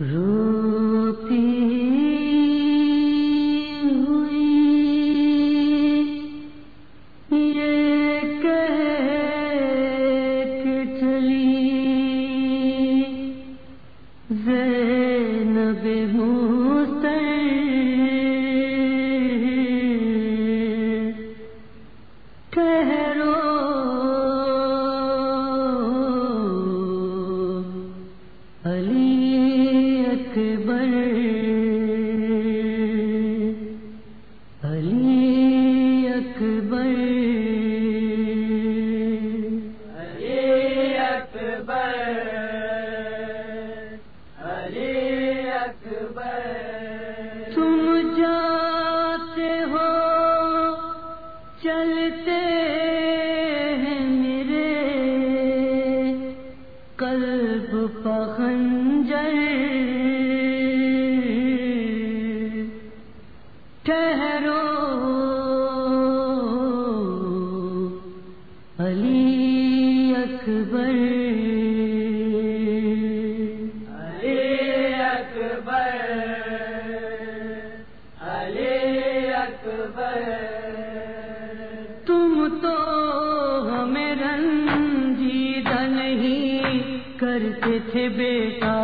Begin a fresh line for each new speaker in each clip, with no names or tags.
روتی کرتے تھے بیٹا،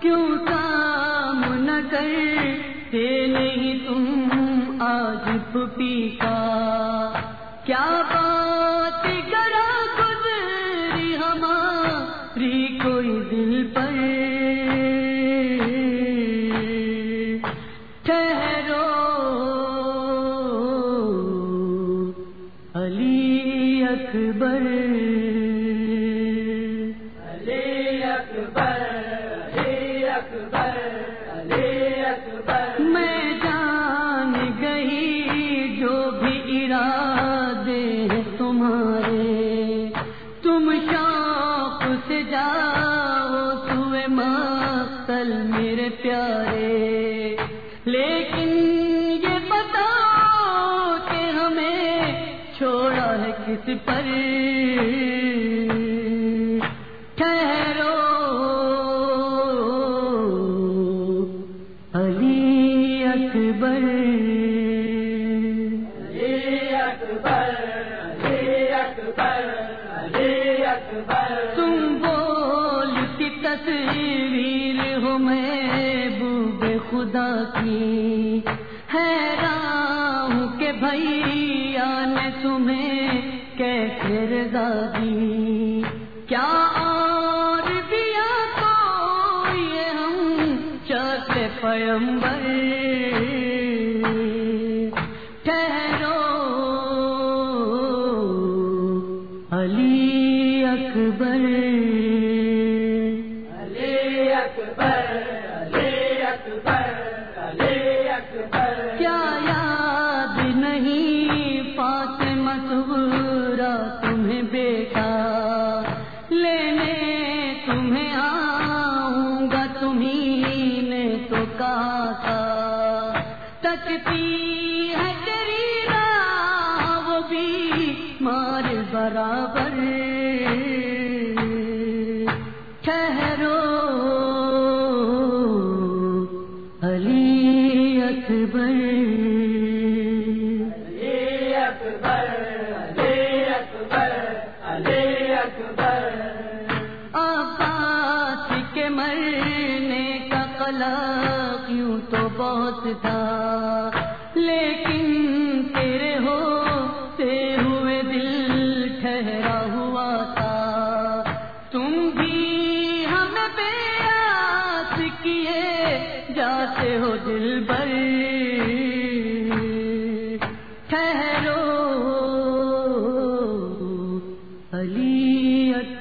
کیوں کام نہ کرتے نہیں تم آج پپی کا کیا بات کرا گزری ہماری کوئی دل پر؟ ٹھہرو، علی اکبر۔ مقتل میرے پیارے۔ لیکن یہ بتاؤ کہ ہمیں چھوڑا ہے کس پر۔ ٹھہرو۔ علی اکبر۔
علی اکبر علی اکبر علی اکبر۔
تم بولتی تصویر ہو محبوب خدا کی حیران کے کہ بھیا نے تمہیں کیسے رضا دی؟ کیا اور دیا تو یہ ہم چاہتے پیمبر کیا یاد نہیں فاطمہ سغرا تمہیں بیٹا؟ لینے تمہیں آؤں گا، تمہیں نے تو کہا۔ تھا تکتی ہے تیری وہ بھی مار برابر۔ اکبر
علی اکبر۔
کے مرنے کا کلا کیوں تو بہت تھا؟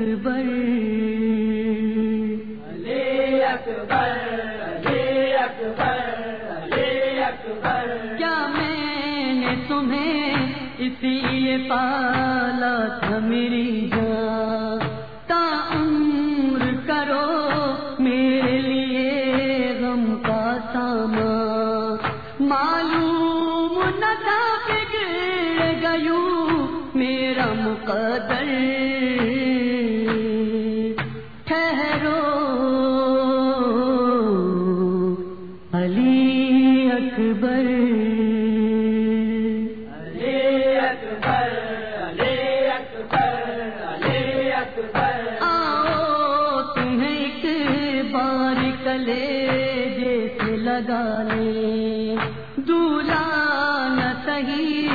اکبر
علی اکبر علی اکبر علی اکبر۔
کیا میں نے تمہیں اسی لیے پالا تھا میری جان؟ تا عمر کرو سہی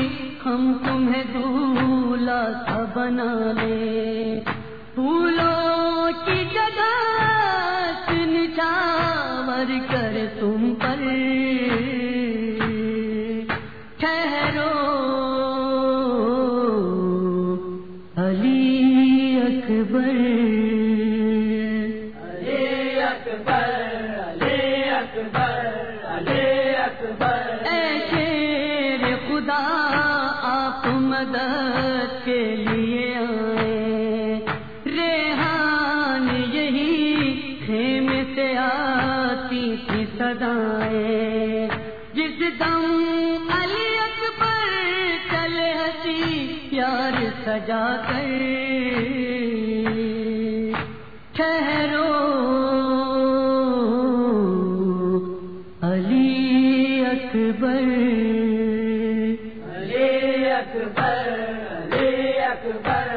ہم تمہیں دولا سا بنا لے۔ پھولوں کی جگہ نچاور کر تم پر۔ ٹھہرو، علی اکبر۔
علی اکبر علی اکبر۔
مدد کے لیے آئے۔ ریحان یہی خیمے سے آتی تھی سدائے جس دم علی اکبر چلے ہنسی پیار سجا کر۔
اکبر علی اکبر